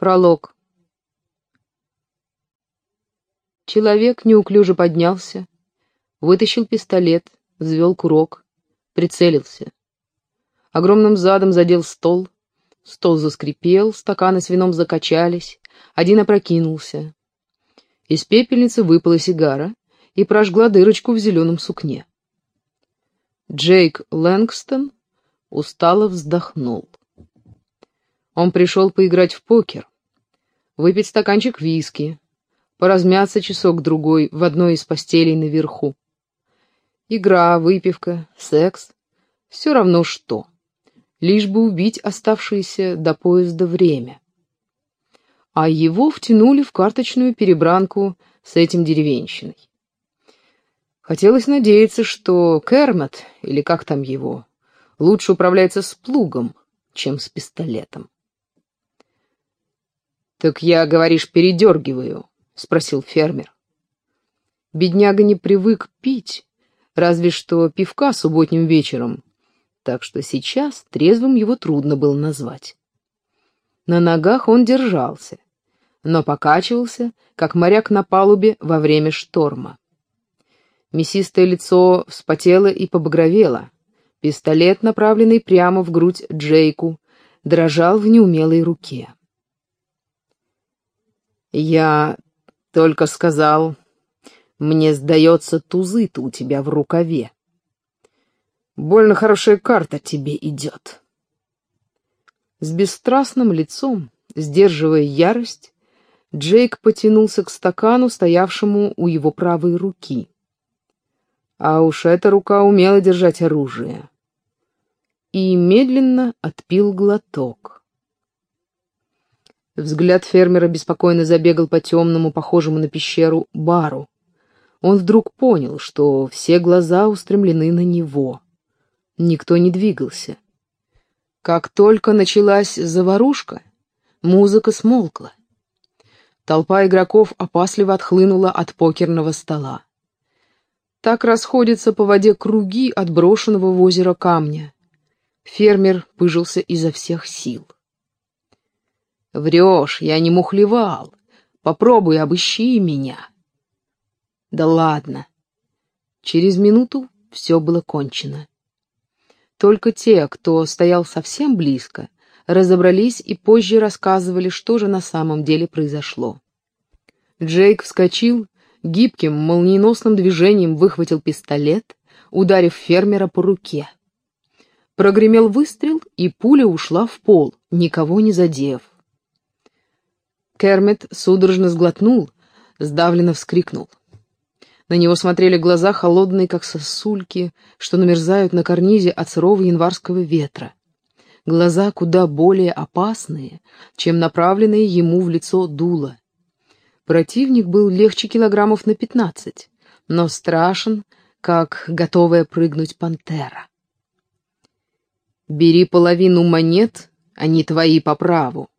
Пролог. Человек неуклюже поднялся, вытащил пистолет, взвел курок, прицелился. Огромным задом задел стол, стол заскрипел, стаканы с вином закачались, один опрокинулся. Из пепельницы выпала сигара и прожгла дырочку в зеленом сукне. Джейк Лэнгстон устало вздохнул. Он пришел поиграть в покер, выпить стаканчик виски, поразмяться часок-другой в одной из постелей наверху. Игра, выпивка, секс — все равно что, лишь бы убить оставшееся до поезда время. А его втянули в карточную перебранку с этим деревенщиной. Хотелось надеяться, что Кермат, или как там его, лучше управляется с плугом, чем с пистолетом. «Так я, говоришь, передергиваю?» — спросил фермер. Бедняга не привык пить, разве что пивка субботним вечером, так что сейчас трезвым его трудно было назвать. На ногах он держался, но покачивался, как моряк на палубе во время шторма. Мясистое лицо вспотело и побагровело. Пистолет, направленный прямо в грудь Джейку, дрожал в неумелой руке. «Я только сказал, мне сдается, тузы-то у тебя в рукаве. Больно хорошая карта тебе идет». С бесстрастным лицом, сдерживая ярость, Джейк потянулся к стакану, стоявшему у его правой руки. А уж эта рука умела держать оружие. И медленно отпил глоток. Взгляд фермера беспокойно забегал по темному, похожему на пещеру, бару. Он вдруг понял, что все глаза устремлены на него. Никто не двигался. Как только началась заварушка, музыка смолкла. Толпа игроков опасливо отхлынула от покерного стола. Так расходятся по воде круги от брошенного в озеро камня. Фермер пыжился изо всех сил. Врешь, я не мухлевал. Попробуй, обыщи меня. Да ладно. Через минуту все было кончено. Только те, кто стоял совсем близко, разобрались и позже рассказывали, что же на самом деле произошло. Джейк вскочил, гибким, молниеносным движением выхватил пистолет, ударив фермера по руке. Прогремел выстрел, и пуля ушла в пол, никого не задев. Кермит судорожно сглотнул, сдавленно вскрикнул. На него смотрели глаза, холодные, как сосульки, что намерзают на карнизе от сырого январского ветра. Глаза куда более опасные, чем направленные ему в лицо дуло. Противник был легче килограммов на пятнадцать, но страшен, как готовая прыгнуть пантера. «Бери половину монет, они твои по праву»,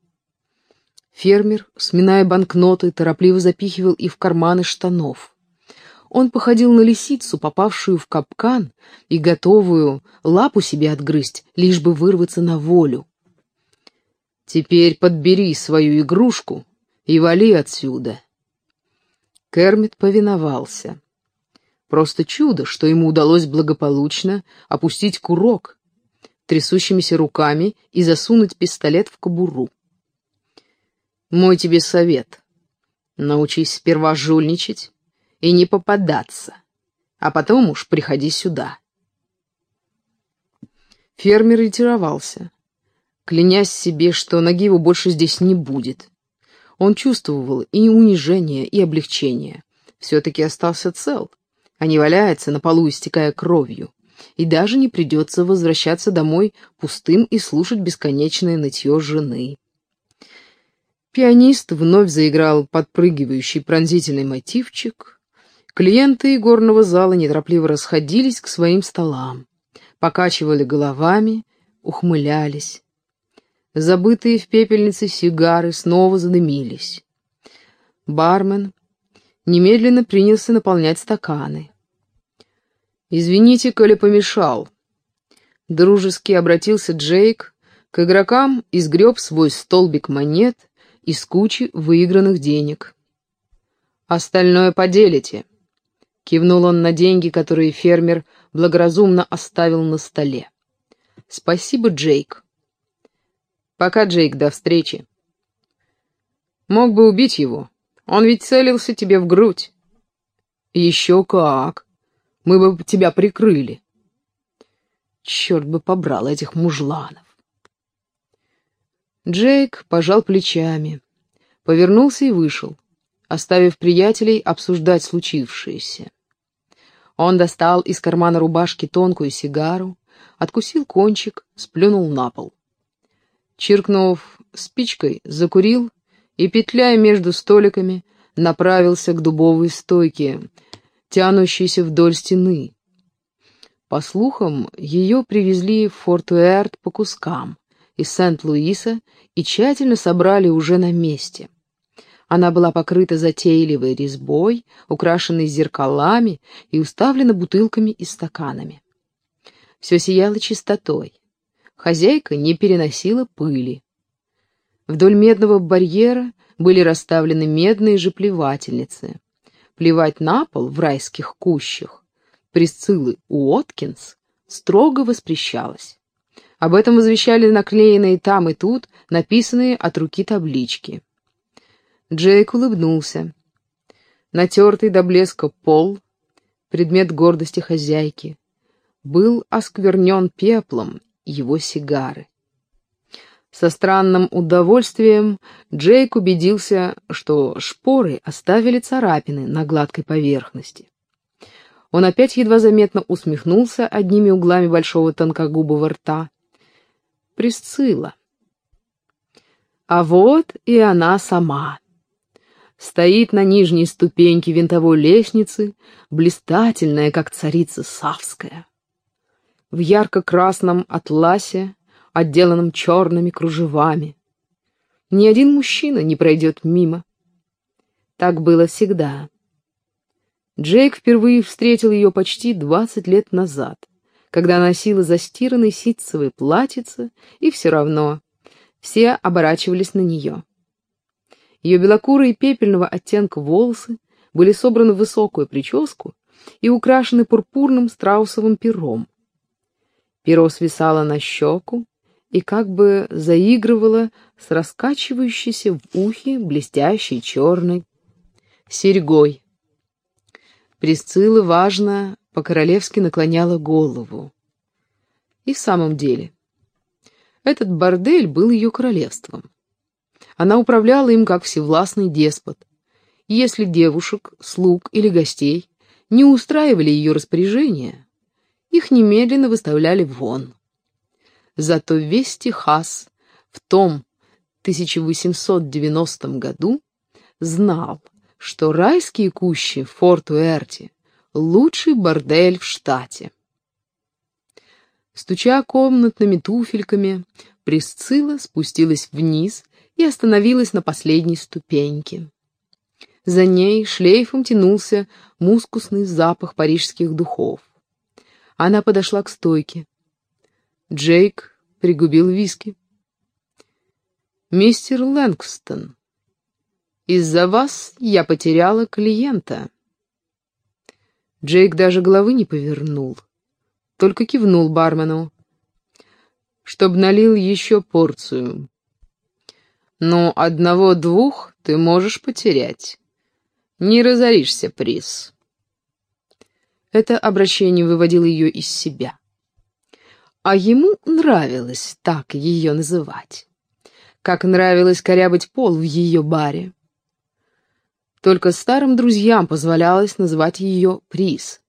Фермер, сминая банкноты, торопливо запихивал их в карманы штанов. Он походил на лисицу, попавшую в капкан и готовую лапу себе отгрызть, лишь бы вырваться на волю. «Теперь подбери свою игрушку и вали отсюда». Кермит повиновался. Просто чудо, что ему удалось благополучно опустить курок трясущимися руками и засунуть пистолет в кобуру. Мой тебе совет. Научись сперва жульничать и не попадаться, а потом уж приходи сюда. Фермер ретировался, клянясь себе, что ноги его больше здесь не будет. Он чувствовал и унижение, и облегчение. Все-таки остался цел, а не валяется на полу, истекая кровью. И даже не придется возвращаться домой пустым и слушать бесконечное нытье жены. Пианист вновь заиграл подпрыгивающий пронзительный мотивчик. Клиенты игорного зала неторопливо расходились к своим столам, покачивали головами, ухмылялись. Забытые в пепельнице сигары снова задымились. Бармен немедленно принялся наполнять стаканы. «Извините, коли помешал». Дружески обратился Джейк к игрокам и сгреб свой столбик монет — из кучи выигранных денег. «Остальное поделите», — кивнул он на деньги, которые фермер благоразумно оставил на столе. «Спасибо, Джейк». «Пока, Джейк, до встречи». «Мог бы убить его. Он ведь целился тебе в грудь». «Еще как. Мы бы тебя прикрыли». Черт бы побрал этих мужланов. Джейк пожал плечами, повернулся и вышел, оставив приятелей обсуждать случившееся. Он достал из кармана рубашки тонкую сигару, откусил кончик, сплюнул на пол. Чиркнув спичкой, закурил и, петляя между столиками, направился к дубовой стойке, тянущейся вдоль стены. По слухам, ее привезли в Форт-Уэрт по кускам из Сент-Луиса и тщательно собрали уже на месте. Она была покрыта затейливой резьбой, украшенной зеркалами и уставлена бутылками и стаканами. Все сияло чистотой. Хозяйка не переносила пыли. Вдоль медного барьера были расставлены медные же плевательницы. Плевать на пол в райских кущах Присциллы Уоткинс строго воспрещалось. Об этом возвещали наклеенные там и тут, написанные от руки таблички. Джейк улыбнулся. Натертый до блеска пол, предмет гордости хозяйки, был осквернен пеплом его сигары. Со странным удовольствием Джейк убедился, что шпоры оставили царапины на гладкой поверхности. Он опять едва заметно усмехнулся одними углами большого тонкогубого рта Присцилла. А вот и она сама. Стоит на нижней ступеньке винтовой лестницы, блистательная, как царица Савская. В ярко-красном атласе, отделанном черными кружевами. Ни один мужчина не пройдет мимо. Так было всегда. Джейк впервые встретил ее почти двадцать лет назад когда носила застиранный ситцевый платьице, и все равно все оборачивались на нее. Ее белокурые пепельного оттенка волосы были собраны в высокую прическу и украшены пурпурным страусовым пером. Перо свисало на щеку и как бы заигрывало с раскачивающейся в ухе блестящей черной серьгой. Присцилла важно по-королевски наклоняла голову. И в самом деле, этот бордель был ее королевством. Она управляла им как всевластный деспот. Если девушек, слуг или гостей не устраивали ее распоряжения, их немедленно выставляли вон. Зато весь Техас в том 1890 году знал, что райские кущи в Форт-Уэрте лучший бордель в штате. Стуча комнатными туфельками, Присцилла спустилась вниз и остановилась на последней ступеньке. За ней шлейфом тянулся мускусный запах парижских духов. Она подошла к стойке. Джейк пригубил виски. «Мистер Лэнгстон, из-за вас я потеряла клиента». Джейк даже головы не повернул, только кивнул бармену, чтоб налил еще порцию. Но одного-двух ты можешь потерять. Не разоришься, приз. Это обращение выводило ее из себя. А ему нравилось так ее называть. Как нравилось корябать пол в ее баре. Только старым друзьям позволялось называть ее Приз.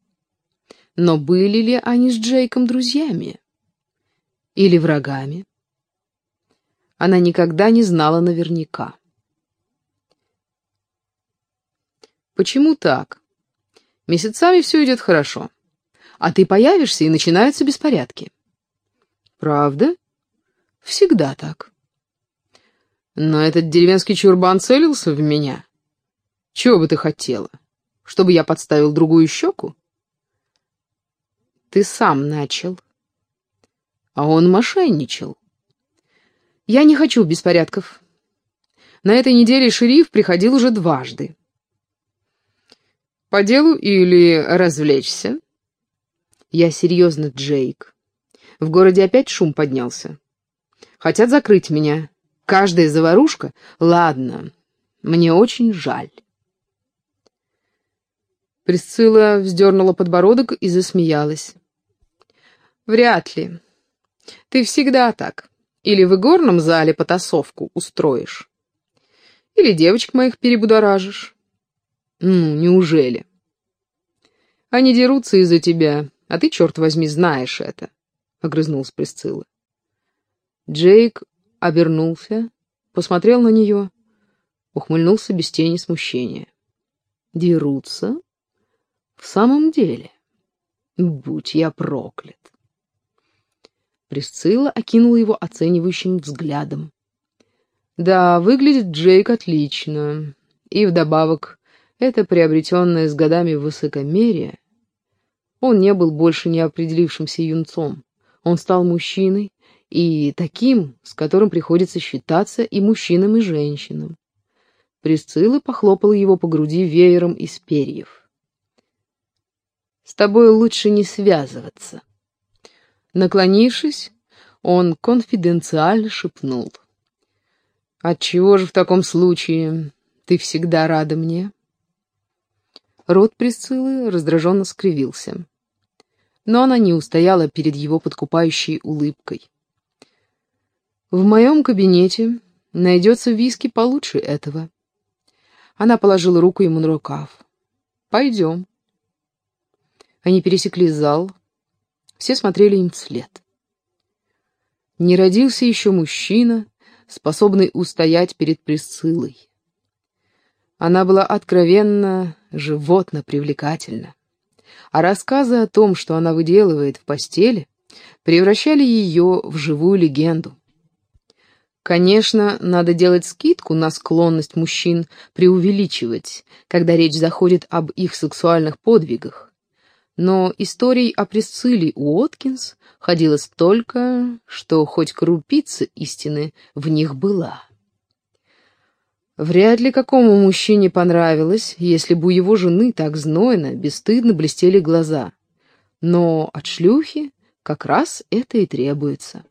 Но были ли они с Джейком друзьями? Или врагами? Она никогда не знала наверняка. Почему так? Месяцами все идет хорошо. А ты появишься, и начинаются беспорядки. Правда? Всегда так. Но этот деревенский чурбан целился в меня. Чего бы ты хотела? Чтобы я подставил другую щеку? Ты сам начал. А он мошенничал. Я не хочу беспорядков. На этой неделе шериф приходил уже дважды. «По делу или развлечься?» «Я серьезно, Джейк. В городе опять шум поднялся. Хотят закрыть меня. Каждая заварушка? Ладно, мне очень жаль». Присцилла вздернула подбородок и засмеялась. «Вряд ли. Ты всегда так. Или в игорном зале потасовку устроишь. Или девочек моих перебудоражишь. Ну, неужели? Они дерутся из-за тебя, а ты, черт возьми, знаешь это, — огрызнулась Присцилла. Джейк обернулся, посмотрел на нее, ухмыльнулся без тени смущения. Дерутся? В самом деле? Будь я проклят. Присцилла окинула его оценивающим взглядом. Да, выглядит Джейк отлично. И вдобавок, это приобретенное с годами высокомерие. Он не был больше неопределившимся юнцом. Он стал мужчиной, и таким, с которым приходится считаться и мужчинам, и женщинам. Присцилла похлопала его по груди веером из перьев. «С тобой лучше не связываться». Наклонившись, он конфиденциально шепнул. «Отчего же в таком случае ты всегда рада мне?» Рот Присциллы раздраженно скривился. Но она не устояла перед его подкупающей улыбкой. «В моем кабинете найдется виски получше этого». Она положила руку ему на рукав. «Пойдем». Они пересекли зал, все смотрели им вслед. Не родился еще мужчина, способный устоять перед Присциллой. Она была откровенно, животно привлекательна. А рассказы о том, что она выделывает в постели, превращали ее в живую легенду. Конечно, надо делать скидку на склонность мужчин преувеличивать, когда речь заходит об их сексуальных подвигах но историй о Присцилле Уоткинс ходило столько, что хоть крупица истины в них была. Вряд ли какому мужчине понравилось, если бы у его жены так знойно, бесстыдно блестели глаза. Но от шлюхи как раз это и требуется.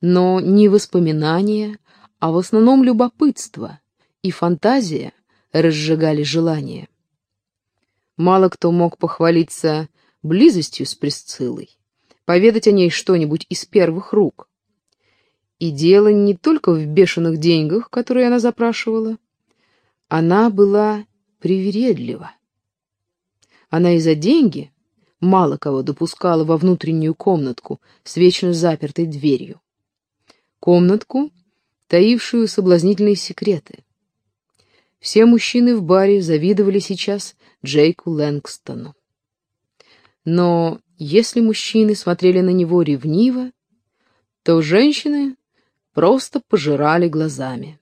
Но не воспоминания, а в основном любопытство и фантазия разжигали желание. Мало кто мог похвалиться близостью с Присциллой, поведать о ней что-нибудь из первых рук. И дело не только в бешеных деньгах, которые она запрашивала. Она была привередлива. Она и за деньги мало кого допускала во внутреннюю комнатку с вечно запертой дверью. Комнатку, таившую соблазнительные секреты. Все мужчины в баре завидовали сейчас Джейку Лэнгстону. Но если мужчины смотрели на него ревниво, то женщины просто пожирали глазами.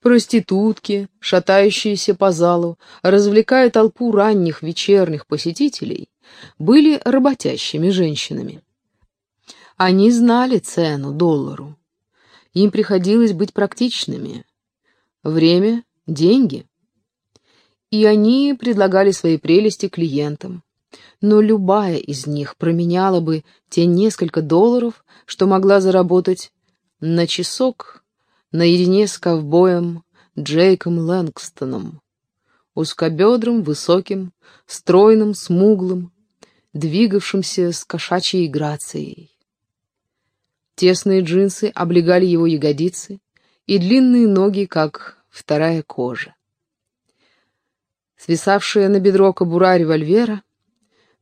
Проститутки, шатающиеся по залу, развлекая толпу ранних вечерних посетителей, были работящими женщинами. Они знали цену доллару. Им приходилось быть практичными. Время — деньги и они предлагали свои прелести клиентам. Но любая из них променяла бы те несколько долларов, что могла заработать на часок наедине с ковбоем Джейком Лэнгстоном, узкобедрым, высоким, стройным, смуглым, двигавшимся с кошачьей грацией. Тесные джинсы облегали его ягодицы и длинные ноги, как вторая кожа. Свисавшая на бедро кобура револьвера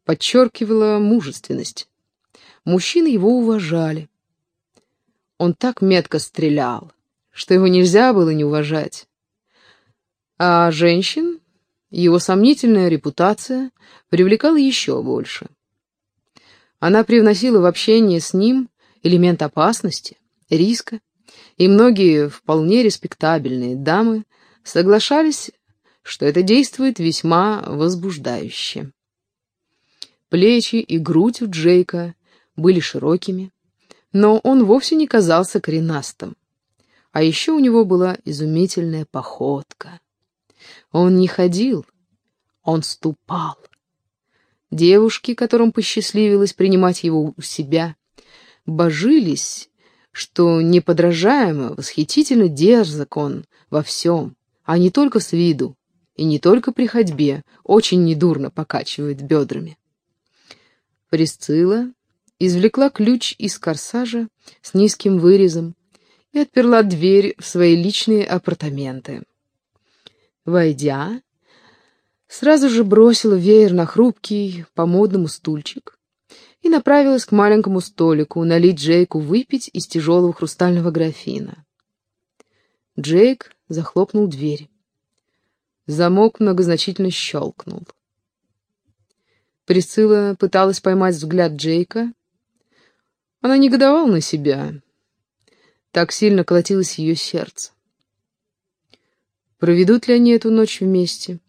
подчеркивала мужественность. Мужчины его уважали. Он так метко стрелял, что его нельзя было не уважать. А женщин его сомнительная репутация привлекала еще больше. Она привносила в общение с ним элемент опасности, риска, и многие вполне респектабельные дамы соглашались что это действует весьма возбуждающе. Плечи и грудь у Джейка были широкими, но он вовсе не казался коренастым. А еще у него была изумительная походка. Он не ходил, он ступал. Девушки, которым посчастливилось принимать его у себя, божились, что неподражаемо, восхитительно дерзок он во всем, а не только с виду и не только при ходьбе, очень недурно покачивает бедрами. Присцилла извлекла ключ из корсажа с низким вырезом и отперла дверь в свои личные апартаменты. Войдя, сразу же бросила веер на хрупкий, по-модному стульчик и направилась к маленькому столику налить Джейку выпить из тяжелого хрустального графина. Джейк захлопнул дверь. Замок многозначительно щелкнул. Присцилла пыталась поймать взгляд Джейка. Она негодовала на себя. Так сильно колотилось ее сердце. Проведут ли они эту ночь вместе?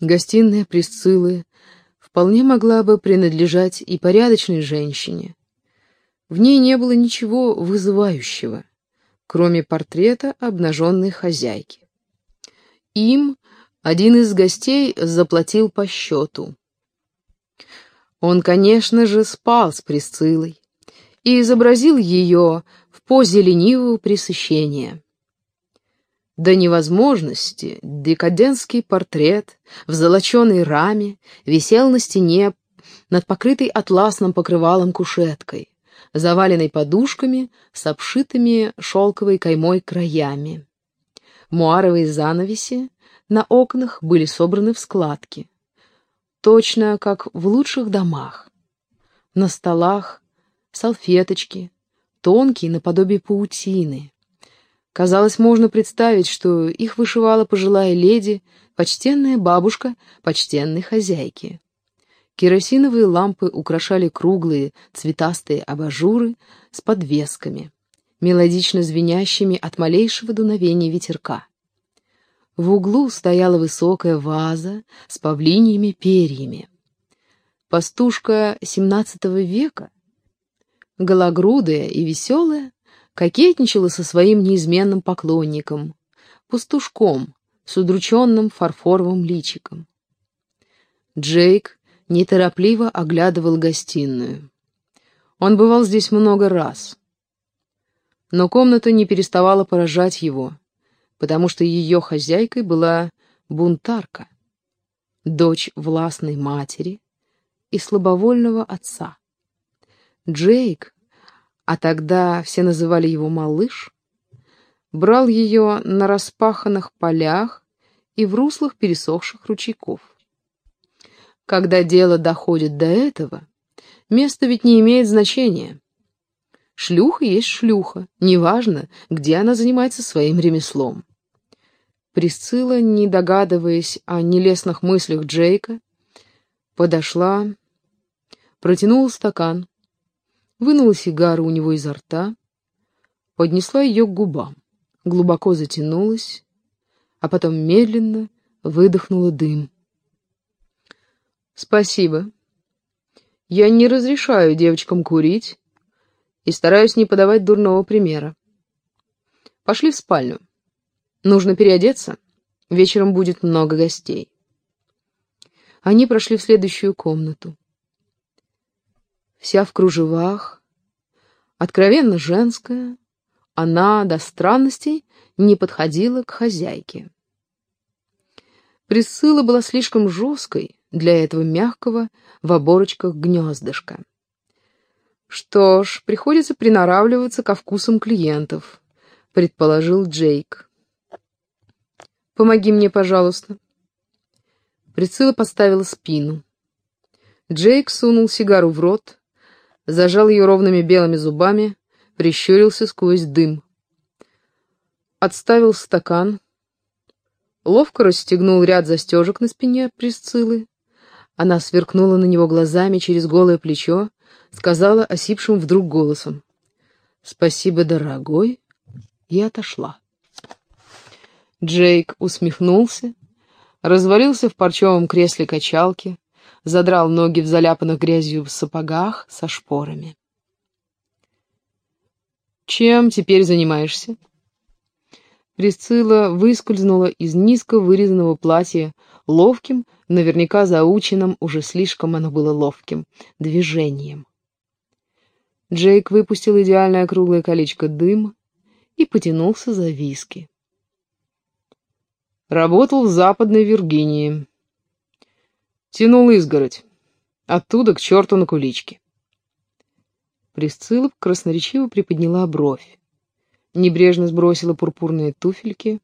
Гостиная Присциллы вполне могла бы принадлежать и порядочной женщине. В ней не было ничего вызывающего, кроме портрета обнаженной хозяйки. Им один из гостей заплатил по счету. Он, конечно же, спал с Присциллой и изобразил ее в позе ленивого пресыщения. До невозможности декадентский портрет в золоченой раме висел на стене над покрытой атласным покрывалом кушеткой, заваленной подушками с обшитыми шелковой каймой краями. Муаровые занавеси на окнах были собраны в складки, точно как в лучших домах. На столах салфеточки, тонкие наподобие паутины, Казалось, можно представить, что их вышивала пожилая леди, почтенная бабушка почтенной хозяйки. Керосиновые лампы украшали круглые цветастые абажуры с подвесками, мелодично звенящими от малейшего дуновения ветерка. В углу стояла высокая ваза с павлиньими перьями. Пастушка XVII века, гологрудая и веселая, кокетничала со своим неизменным поклонником, пастушком с удрученным фарфоровым личиком. Джейк неторопливо оглядывал гостиную. Он бывал здесь много раз. Но комната не переставала поражать его, потому что ее хозяйкой была бунтарка, дочь властной матери и слабовольного отца. Джейк а тогда все называли его «малыш», брал ее на распаханных полях и в руслах пересохших ручейков. Когда дело доходит до этого, место ведь не имеет значения. Шлюха есть шлюха, неважно, где она занимается своим ремеслом. Присцилла, не догадываясь о нелестных мыслях Джейка, подошла, протянула стакан, вынула сигару у него изо рта, поднесла ее к губам, глубоко затянулась, а потом медленно выдохнула дым. «Спасибо. Я не разрешаю девочкам курить и стараюсь не подавать дурного примера. Пошли в спальню. Нужно переодеться. Вечером будет много гостей». Они прошли в следующую комнату вся в кружевах, откровенно женская, она до странностей не подходила к хозяйке. Присыла была слишком жесткой для этого мягкого в оборочках гнездышка. «Что ж, приходится приноравливаться ко вкусам клиентов», — предположил Джейк. «Помоги мне, пожалуйста». Присыла поставила спину. Джейк сунул сигару в рот, зажал ее ровными белыми зубами, прищурился сквозь дым. Отставил стакан, ловко расстегнул ряд застежек на спине Присциллы. Она сверкнула на него глазами через голое плечо, сказала осипшим вдруг голосом «Спасибо, дорогой», и отошла. Джейк усмехнулся, развалился в парчевом кресле качалки, задрал ноги в заляпанных грязью сапогах со шпорами. Чем теперь занимаешься?» Присцилла выскользнула из низко вырезанного платья ловким, наверняка заученным, уже слишком оно было ловким, движением. Джейк выпустил идеальное круглое колечко дыма и потянулся за виски. Работал в Западной Виргинии. Тянул изгородь. Оттуда к черту на куличке. Присцилла красноречиво приподняла бровь. Небрежно сбросила пурпурные туфельки.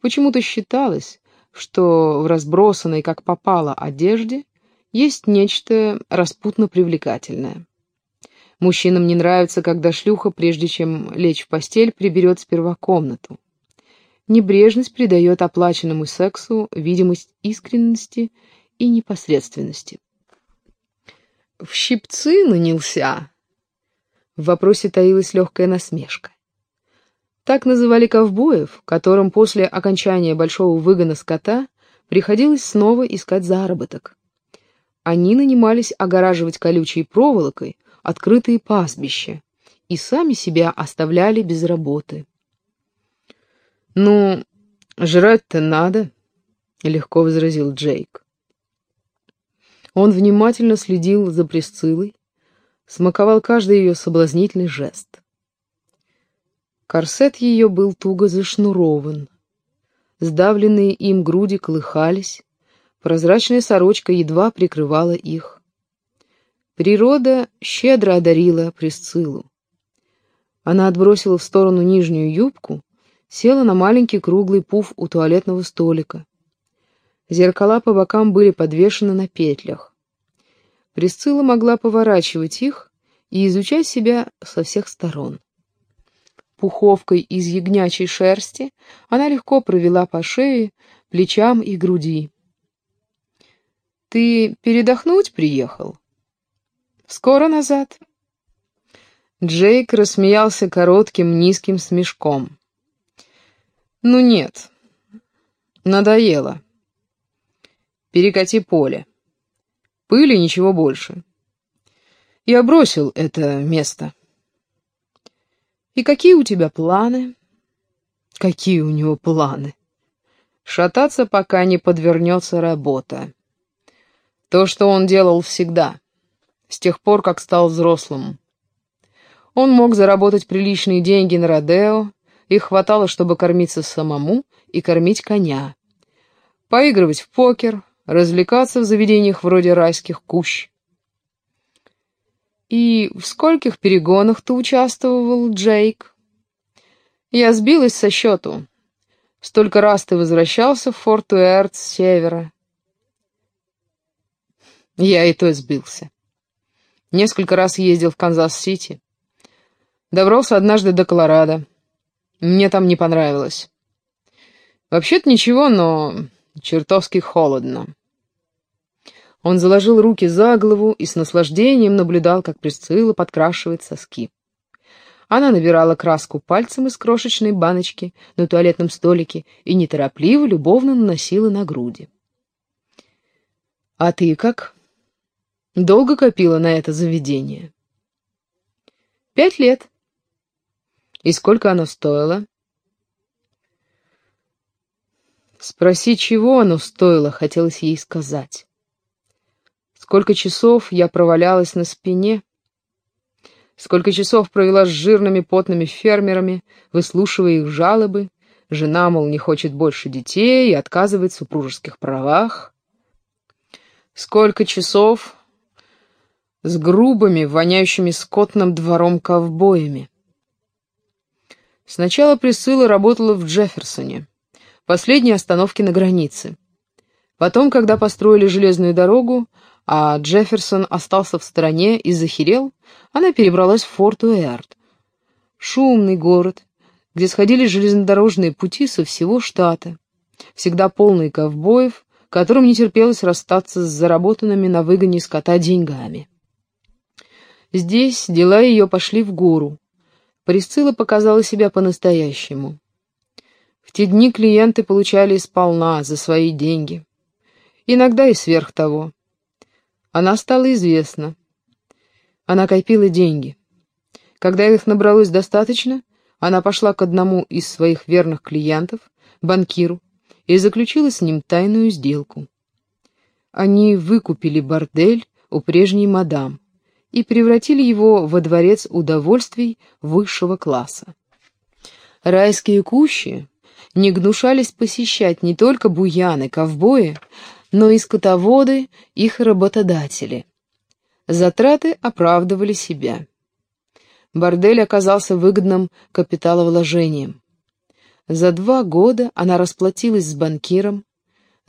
Почему-то считалось, что в разбросанной, как попало, одежде есть нечто распутно привлекательное. Мужчинам не нравится, когда шлюха, прежде чем лечь в постель, приберет сперва комнату. Небрежность придает оплаченному сексу видимость искренности и непосредственности. «В щипцы нанялся?» В вопросе таилась легкая насмешка. Так называли ковбоев, которым после окончания большого выгона скота приходилось снова искать заработок. Они нанимались огораживать колючей проволокой открытые пастбища и сами себя оставляли без работы. «Ну, жрать-то надо», — легко возразил Джейк. Он внимательно следил за Присциллой, смаковал каждый ее соблазнительный жест. Корсет ее был туго зашнурован. Сдавленные им груди колыхались, прозрачная сорочка едва прикрывала их. Природа щедро одарила Присциллу. Она отбросила в сторону нижнюю юбку, села на маленький круглый пуф у туалетного столика. Зеркала по бокам были подвешены на петлях. Присцилла могла поворачивать их и изучать себя со всех сторон. Пуховкой из ягнячей шерсти она легко провела по шее, плечам и груди. «Ты передохнуть приехал?» «Скоро назад». Джейк рассмеялся коротким низким смешком. «Ну нет, надоело. Перекати поле. Пыли ничего больше. Я бросил это место». «И какие у тебя планы?» «Какие у него планы?» «Шататься, пока не подвернется работа. То, что он делал всегда, с тех пор, как стал взрослым. Он мог заработать приличные деньги на Родео, их хватало, чтобы кормиться самому и кормить коня. Поигрывать в покер, развлекаться в заведениях вроде райских кущ. «И в скольких перегонах ты участвовал, Джейк?» «Я сбилась со счету. Столько раз ты возвращался в Форт Уэрт с севера». Я и то сбился. Несколько раз ездил в Канзас-Сити. Добрался однажды до Колорадо. Мне там не понравилось. Вообще-то ничего, но чертовски холодно. Он заложил руки за голову и с наслаждением наблюдал, как Присцилла подкрашивает соски. Она набирала краску пальцем из крошечной баночки на туалетном столике и неторопливо, любовно наносила на груди. «А ты как? Долго копила на это заведение?» «Пять лет». «И сколько оно стоило?» Спроси, чего оно стоило, хотелось ей сказать. Сколько часов я провалялась на спине, сколько часов провела с жирными потными фермерами, выслушивая их жалобы, жена, мол, не хочет больше детей и отказывает в супружеских правах. Сколько часов с грубыми, воняющими скотным двором ковбоями. Сначала Присыла работала в Джефферсоне, последней остановке на границе. Потом, когда построили железную дорогу, а Джефферсон остался в стороне и захерел, она перебралась в Форт Уэрт. Шумный город, где сходили железнодорожные пути со всего штата, всегда полный ковбоев, которым не терпелось расстаться с заработанными на выгоне скота деньгами. Здесь дела ее пошли в гору. Присцилла показала себя по-настоящему. В те дни клиенты получали сполна за свои деньги. Иногда и сверх того. Она стала известна. Она копила деньги. Когда их набралось достаточно, она пошла к одному из своих верных клиентов, банкиру, и заключила с ним тайную сделку. Они выкупили бордель у прежней мадам и превратили его во дворец удовольствий высшего класса. Райские кущи не гнушались посещать не только буяны, ковбои, но и скотоводы, их работодатели. Затраты оправдывали себя. Бордель оказался выгодным капиталовложением. За два года она расплатилась с банкиром.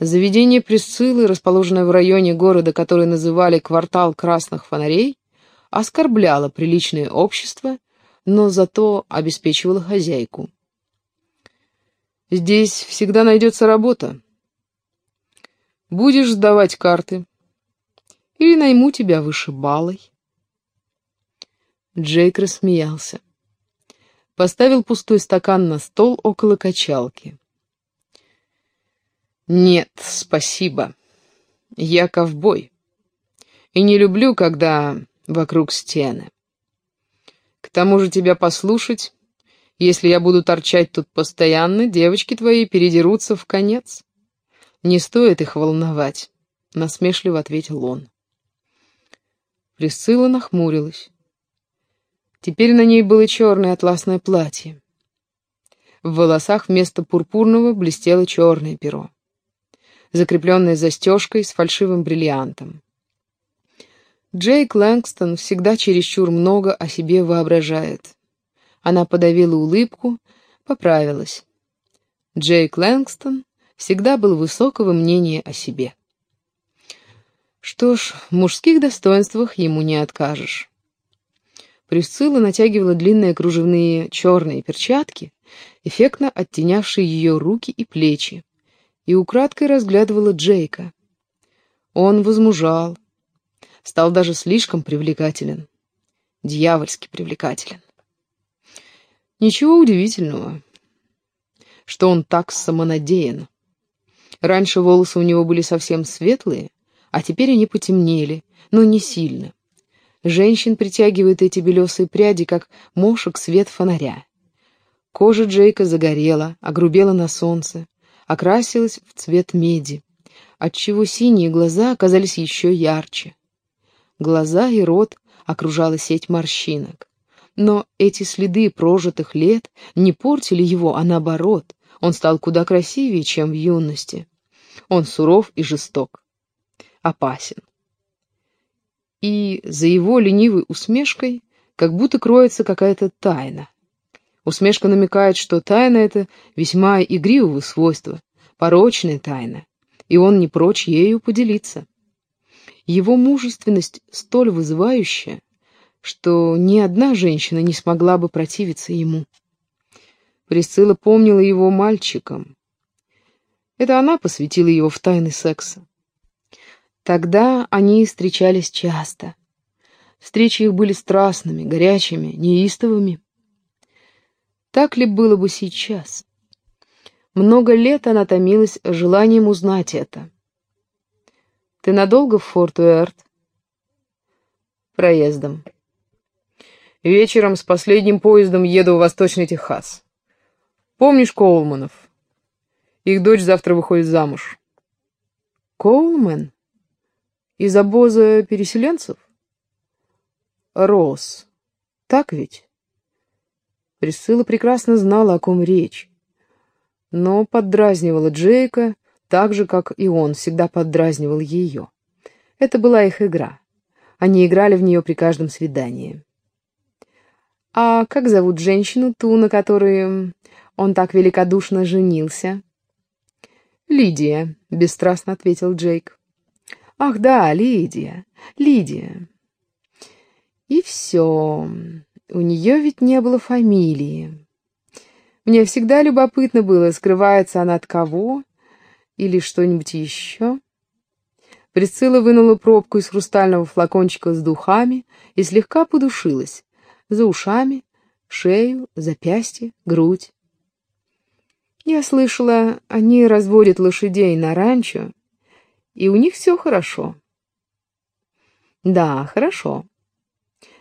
Заведение Присциллы, расположенное в районе города, который называли «Квартал красных фонарей», оскорбляло приличное общество, но зато обеспечивало хозяйку. «Здесь всегда найдется работа. Будешь сдавать карты. Или найму тебя вышибалой». Джейк рассмеялся. Поставил пустой стакан на стол около качалки. «Нет, спасибо. Я ковбой. И не люблю, когда вокруг стены. К тому же тебя послушать, если я буду торчать тут постоянно, девочки твои передерутся в конец. Не стоит их волновать», — насмешливо ответил он. Присцилла нахмурилась. Теперь на ней было черное атласное платье. В волосах вместо пурпурного блестело черное перо, закрепленное застежкой с фальшивым бриллиантом. Джейк Лэнгстон всегда чересчур много о себе воображает. Она подавила улыбку, поправилась. Джейк Лэнгстон всегда был высокого мнения о себе. Что ж, в мужских достоинствах ему не откажешь. Присцилла натягивала длинные кружевные черные перчатки, эффектно оттенявшие ее руки и плечи, и украдкой разглядывала Джейка. Он возмужал, стал даже слишком привлекателен, дьявольски привлекателен. Ничего удивительного, что он так самонадеян. Раньше волосы у него были совсем светлые, а теперь они потемнели, но не сильно. Женщин притягивают эти белесые пряди, как мошек свет фонаря. Кожа Джейка загорела, огрубела на солнце, окрасилась в цвет меди, отчего синие глаза оказались еще ярче. Глаза и рот окружала сеть морщинок. Но эти следы прожитых лет не портили его, а наоборот, он стал куда красивее, чем в юности. Он суров и жесток, опасен и за его ленивой усмешкой как будто кроется какая-то тайна. Усмешка намекает, что тайна эта весьма игривого свойства, порочная тайна, и он не прочь ею поделиться. Его мужественность столь вызывающая, что ни одна женщина не смогла бы противиться ему. Присцилла помнила его мальчиком. Это она посвятила его в тайны секса. Тогда они встречались часто. Встречи их были страстными, горячими, неистовыми. Так ли было бы сейчас? Много лет она томилась желанием узнать это. «Ты надолго в Форт Уэрт?» «Проездом. Вечером с последним поездом еду в Восточный Техас. Помнишь Коулманов? Их дочь завтра выходит замуж». «Коулман?» Из обоза переселенцев? Рос. Так ведь? Присцилла прекрасно знала, о ком речь. Но поддразнивала Джейка так же, как и он всегда поддразнивал ее. Это была их игра. Они играли в нее при каждом свидании. «А как зовут женщину, ту, на которой он так великодушно женился?» «Лидия», — бесстрастно ответил Джейк. Ах да, Лидия, Лидия. И все. У нее ведь не было фамилии. Мне всегда любопытно было, скрывается она от кого или что-нибудь еще. Присцилла вынула пробку из хрустального флакончика с духами и слегка подушилась. За ушами, шею, запястье, грудь. Я слышала, они разводят лошадей на ранчо и у них все хорошо. Да, хорошо.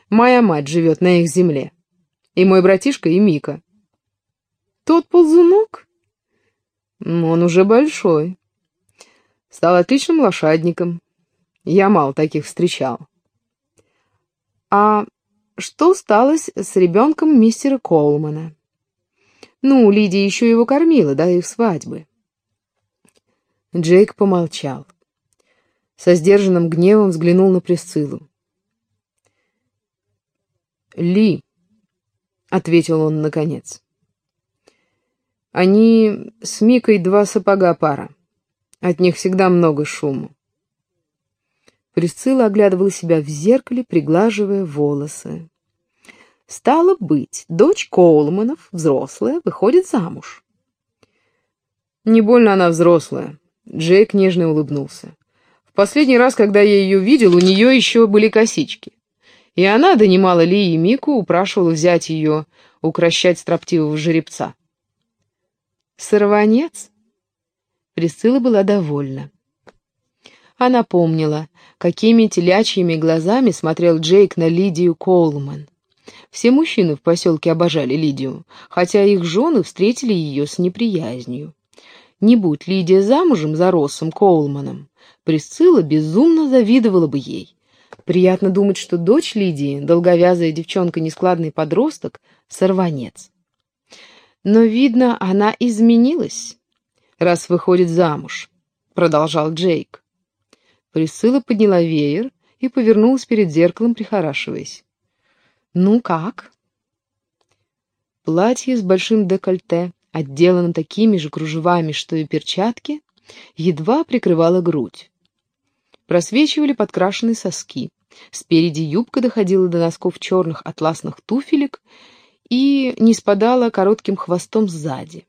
Моя мать живет на их земле. И мой братишка, и Мика. Тот ползунок? Он уже большой. Стал отличным лошадником. Я мало таких встречал. А что сталось с ребенком мистера Коулмана? Ну, Лидия еще его кормила до их свадьбы. Джейк помолчал. Со сдержанным гневом взглянул на Присциллу. «Ли», — ответил он наконец. «Они с Микой два сапога пара. От них всегда много шума. Присцилла оглядывала себя в зеркале, приглаживая волосы. Стало быть, дочь Коулманов, взрослая, выходит замуж. Не больно она взрослая. Джейк нежно улыбнулся. В последний раз, когда я ее видел, у нее еще были косички. И она донимала Ли и Мику, упрашивала взять ее, укращать строптивого жеребца. Сорванец? Присцилла была довольна. Она помнила, какими телячьими глазами смотрел Джейк на Лидию Коулман. Все мужчины в поселке обожали Лидию, хотя их жены встретили ее с неприязнью. Не будь Лидия замужем за Россом Коулманом, Присцилла безумно завидовала бы ей. Приятно думать, что дочь Лидии, долговязая девчонка, нескладный подросток, сорванец. Но, видно, она изменилась, раз выходит замуж, продолжал Джейк. Присыла подняла веер и повернулась перед зеркалом, прихорашиваясь. «Ну как?» Платье с большим декольте, отделанным такими же кружевами, что и перчатки, едва прикрывало грудь. Просвечивали подкрашенные соски. Спереди юбка доходила до носков черных атласных туфелек и не спадала коротким хвостом сзади.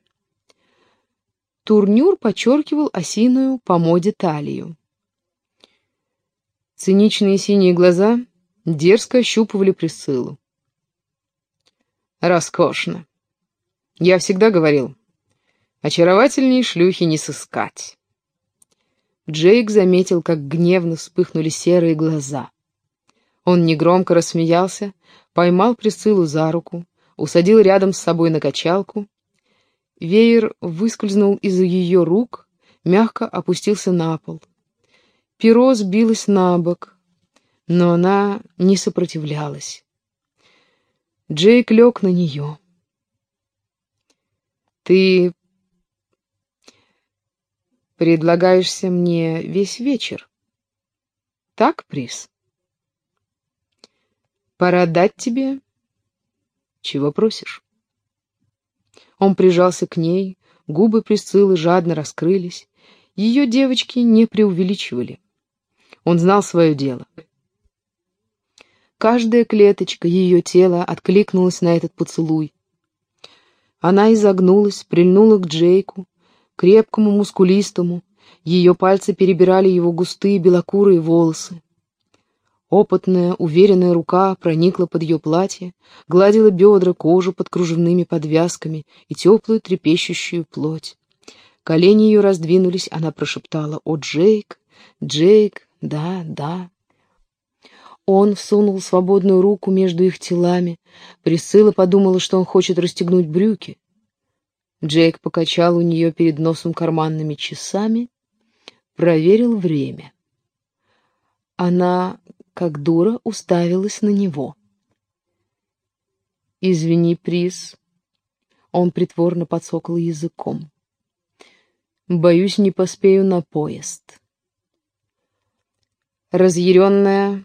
Турнюр подчеркивал осиную по моде талию. Циничные синие глаза дерзко ощупывали Присциллу. «Роскошно. Я всегда говорил, очаровательней шлюхи не сыскать». Джейк заметил, как гневно вспыхнули серые глаза. Он негромко рассмеялся, поймал Присциллу за руку, усадил рядом с собой на качалку. Веер выскользнул из ее рук, мягко опустился на пол. Перо сбилось на бок, но она не сопротивлялась. Джейк лег на нее. «Ты предлагаешься мне весь вечер. Так, Прис? Пора дать тебе, чего просишь». Он прижался к ней, губы Присциллы жадно раскрылись. Ее девочки не преувеличивали. Он знал свое дело. Каждая клеточка ее тела откликнулась на этот поцелуй. Она изогнулась, прильнула к Джейку, крепкому, мускулистому. Ее пальцы перебирали его густые белокурые волосы. Опытная, уверенная рука проникла под ее платье, гладила бедра, кожу под кружевными подвязками и теплую трепещущую плоть. Колени ее раздвинулись, она прошептала «О, Джейк! Джейк! Да, да. Он всунул свободную руку между их телами. Присыла подумала, что он хочет расстегнуть брюки. Джейк покачал у нее перед носом карманными часами, проверил время. Она, как дура, уставилась на него. «Извини, Прис». Он притворно подсокал языком. «Боюсь, не поспею на поезд». Разъяренная,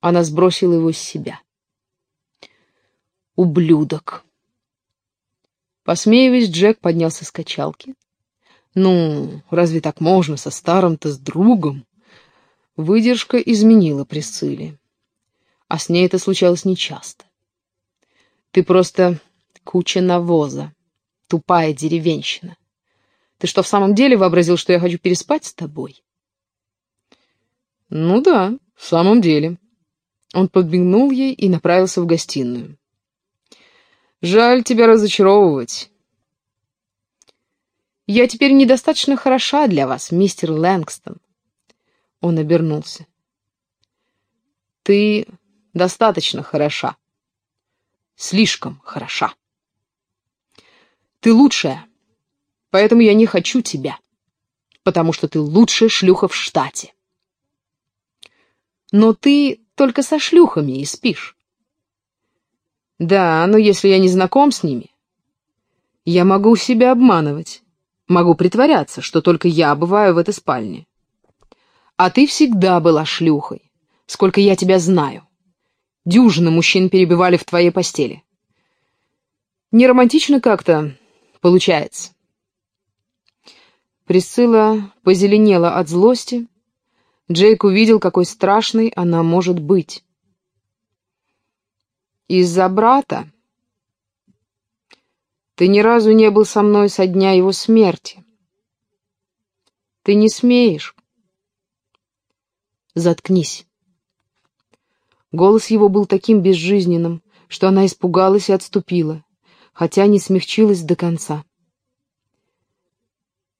она сбросила его с себя. «Ублюдок!» Посмеиваясь, Джек поднялся с качалки. «Ну, разве так можно со старым-то с другом?» Выдержка изменила Присцилле. А с ней это случалось нечасто. «Ты просто куча навоза, тупая деревенщина. Ты что, в самом деле вообразил, что я хочу переспать с тобой?» «Ну да, в самом деле». Он подмигнул ей и направился в гостиную. «Жаль тебя разочаровывать». «Я теперь недостаточно хороша для вас, мистер Лэнгстон». Он обернулся. «Ты достаточно хороша». слишком хороша. Ты лучшая, поэтому я не хочу тебя, потому что ты лучшая шлюха в штате. Но ты только со шлюхами и спишь. Да, но если я не знаком с ними, я могу себя обманывать, могу притворяться, что только я бываю в этой спальне. А ты всегда была шлюхой, сколько я тебя знаю. Дюжины мужчин перебивали в твоей постели. Не романтично как-то получается. Присцилла позеленела от злости. Джейк увидел, какой страшной она может быть. «Из-за брата ты ни разу не был со мной со дня его смерти. Ты не смеешь. Заткнись». Голос его был таким безжизненным, что она испугалась и отступила, хотя не смягчилась до конца.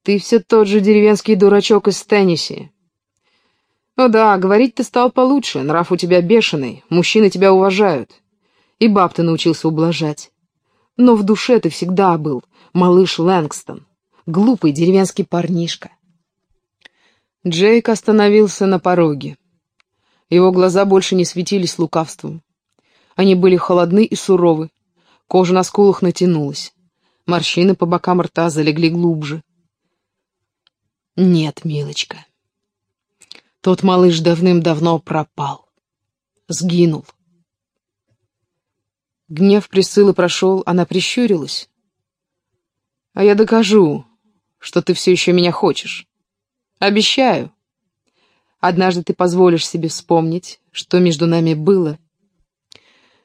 «Ты все тот же деревенский дурачок из Тенниси. Ну да, говорить ты стал получше, нрав у тебя бешеный, мужчины тебя уважают, и баб ты научился ублажать. Но в душе ты всегда был малыш Лэнгстон, глупый деревенский парнишка». Джейк остановился на пороге. Его глаза больше не светились лукавством. Они были холодны и суровы. Кожа на скулах натянулась. Морщины по бокам рта залегли глубже. «Нет, милочка. Тот малыш давным-давно пропал. Сгинул». Гнев Присылы прошел, она прищурилась. «А я докажу, что ты все еще меня хочешь. Обещаю». Однажды ты позволишь себе вспомнить, что между нами было.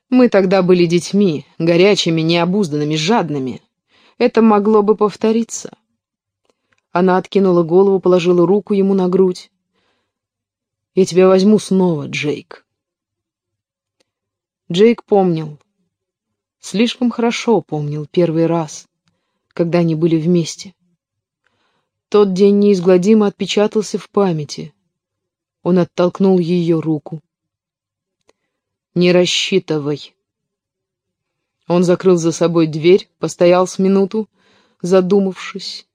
Мы тогда были детьми, горячими, необузданными, жадными. Это могло бы повториться. Она откинула голову, положила руку ему на грудь. «Я тебя возьму снова, Джейк». Джейк помнил. Слишком хорошо помнил первый раз, когда они были вместе. Тот день неизгладимо отпечатался в памяти — он оттолкнул ее руку. «Не рассчитывай». Он закрыл за собой дверь, постоял с минуту, задумавшись.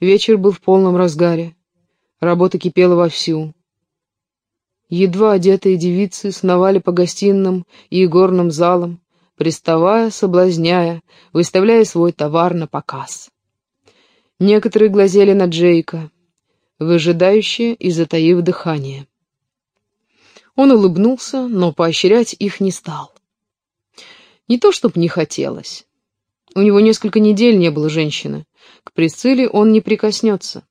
Вечер был в полном разгаре. Работа кипела вовсю. Едва одетые девицы сновали по гостиным и игорным залам, приставая, соблазняя, выставляя свой товар на показ. Некоторые глазели на Джейка, выжидающие и затаив дыхание. Он улыбнулся, но поощрять их не стал. Не то, чтоб не хотелось. У него несколько недель не было женщины. К Прициле он не прикоснется.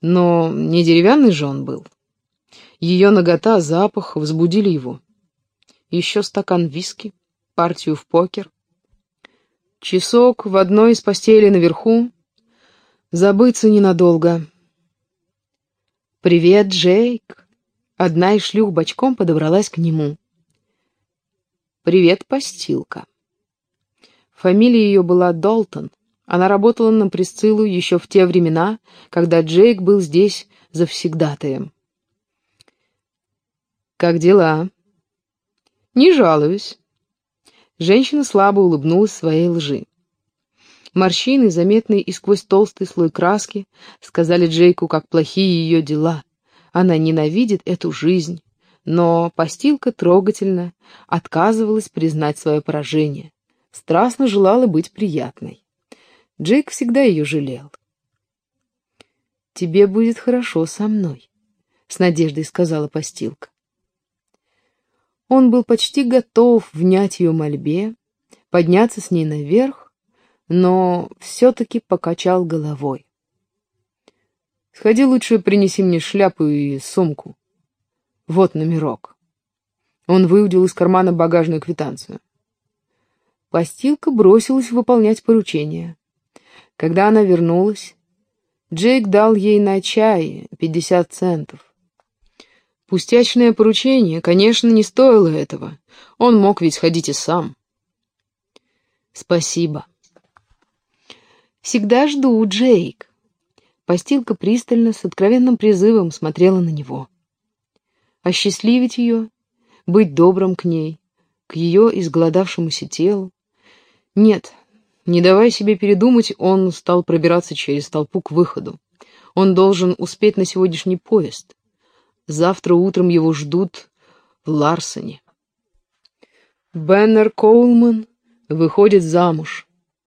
Но не деревянный же он был. Ее нагота, запах возбудили его. Еще стакан виски, партию в покер. Часок в одной из постелей наверху. Забыться ненадолго — «Привет, Джейк!» Одна из шлюх бочком подобралась к нему. «Привет, постилка!» Фамилия ее была Долтон. Она работала на Присциллу еще в те времена, когда Джейк был здесь завсегдатаем. «Как дела?» «Не жалуюсь». Женщина слабо улыбнулась своей лжи. Морщины, заметные и сквозь толстый слой краски, сказали Джейку, как плохие ее дела. Она ненавидит эту жизнь, но постилка трогательно отказывалась признать свое поражение. Страстно желала быть приятной. Джейк всегда ее жалел. «Тебе будет хорошо со мной», — с надеждой сказала постилка. Он был почти готов внять ее мольбе, подняться с ней наверх, но все-таки покачал головой. «Сходи лучше, принеси мне шляпу и сумку. Вот номерок». Он выудил из кармана багажную квитанцию. Постилка бросилась выполнять поручение. Когда она вернулась, Джейк дал ей на чай пятьдесят центов. Пустячное поручение, конечно, не стоило этого. Он мог ведь ходить и сам. «Спасибо», «Всегда жду, Джейк!» Постилка пристально, с откровенным призывом смотрела на него. Осчастливить ее, быть добрым к ней, к ее изголодавшемуся телу. Нет, не давая себе передумать, он стал пробираться через толпу к выходу. Он должен успеть на сегодняшний поезд. Завтра утром его ждут в Ларсоне. Беннер Коулман выходит замуж.